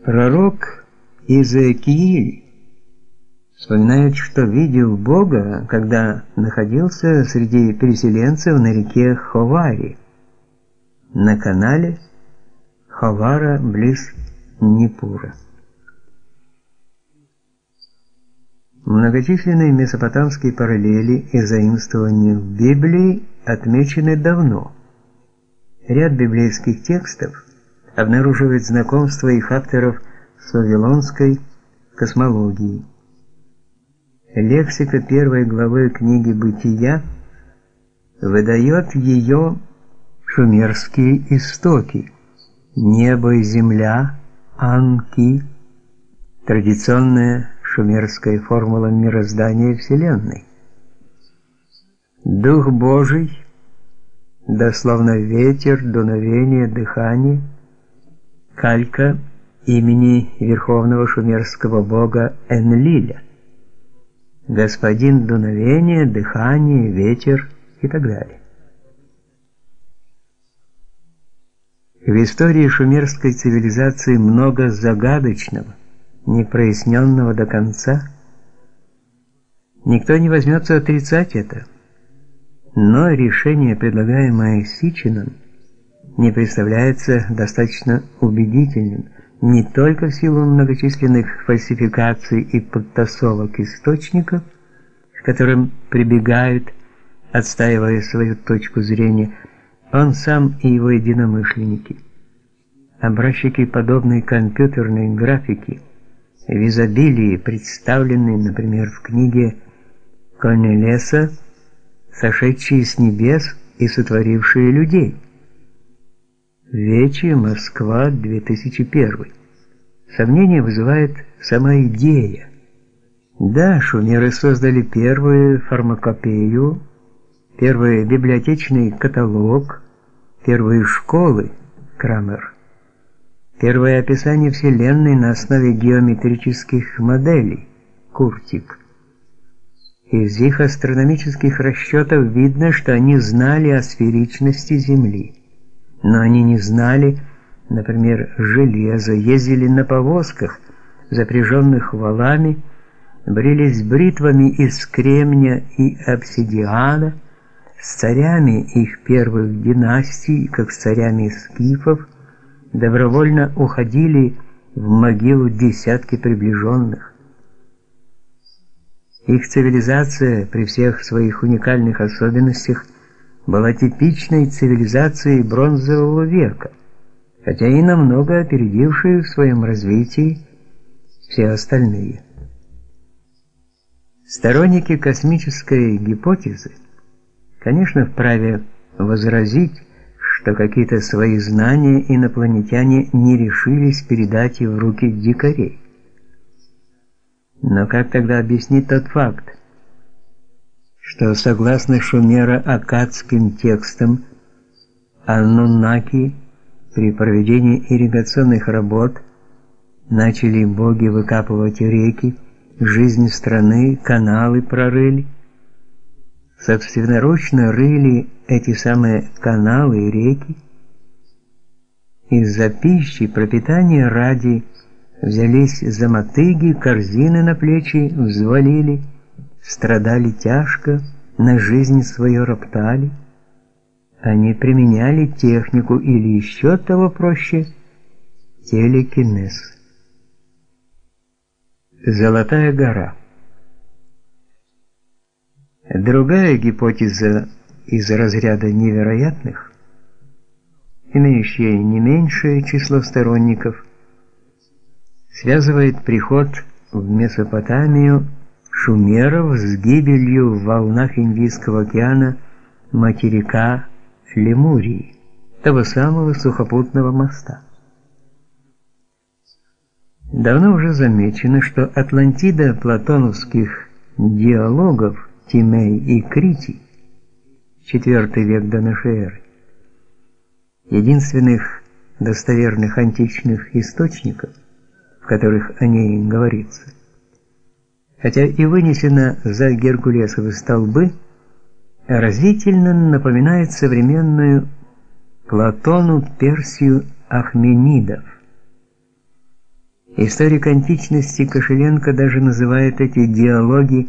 Пророк Иезекииль вспоминает, что видел Бога, когда находился среди переселенцев на реке Ховари, на канале Ховара близ Непура. Многочисленные месопотамские параллели и заимствования в Библии отмечены давно. Ряд библейских текстов обнаруживает знакомство их авторов с вавилонской космологией. Лексика первой главы книги «Бытия» выдает ее шумерские истоки – небо и земля, анки, традиционная шумерская формула мироздания Вселенной. Дух Божий, дословно ветер, дуновение, дыхание, калька имени верховного шумерского бога Энлиля, господин дуновение, дыхание, ветер и так далее. В истории шумерской цивилизации много загадочного, не проясненного до конца. Никто не возьмется отрицать это. Но решение, предлагаемое Сичином, не представляется достаточно убедительным, не только в силу многочисленных фальсификаций и подтасовок источников, к которым прибегают, отстаивая свою точку зрения, он сам и его единомышленники. Образчики подобной компьютерной графики – в изобилии, представленные, например, в книге Корнелеса «Сошедшие с небес и сотворившие людей». Вече, Москва, 2001. Сомнение вызывает сама идея. Да, шумеры создали первую фармакопею, первый библиотечный каталог, первые школы, Крамер. Первое описание Вселенной на основе геометрических моделей, Куртик. Из их астрономических расчетов видно, что они знали о сферичности Земли. Но они не знали, например, железа, ездили на повозках, запряженных валами, брились бритвами из кремня и обсидиана, с царями их первых династий, как с царями скифов, добровольно уходили в могилу десятки приближенных. Их цивилизация при всех своих уникальных особенностях была типичной цивилизацией бронзового века, хотя и намного опередившей в своем развитии все остальные. Сторонники космической гипотезы, конечно, вправе возразить, что какие-то свои знания инопланетяне не решились передать и в руки дикарей. Но как тогда объяснить тот факт, что согласно шумеро-аккадским текстам Аннунаки при проведении ирригационных работ начали боги выкапывать реки, жизнь страны, каналы прорыли, собственноручно рыли эти самые каналы и реки, из-за пищи, пропитания ради взялись за мотыги, корзины на плечи взвалили, страдали тяжко, на жизнь свою роптали. Они применяли технику или еще того проще телекинез. Золотая гора Другая гипотеза из разряда невероятных, имеющая не меньшее число сторонников, связывает приход в Месопотамию шумеров с гибелью в волнах Индийского океана материка Лемурии, того самого сухопутного моста. Давно уже замечено, что Атлантида платоновских диалогов Тимей и Критий, IV век до нашей эры, единственных достоверных античных источников, в которых о ней говорится. Хотя и вынесено за Геркулесовы столбы, разительно напоминает современную Платону Персию Ахменидов. Историк античности Кошеленко даже называет эти диалоги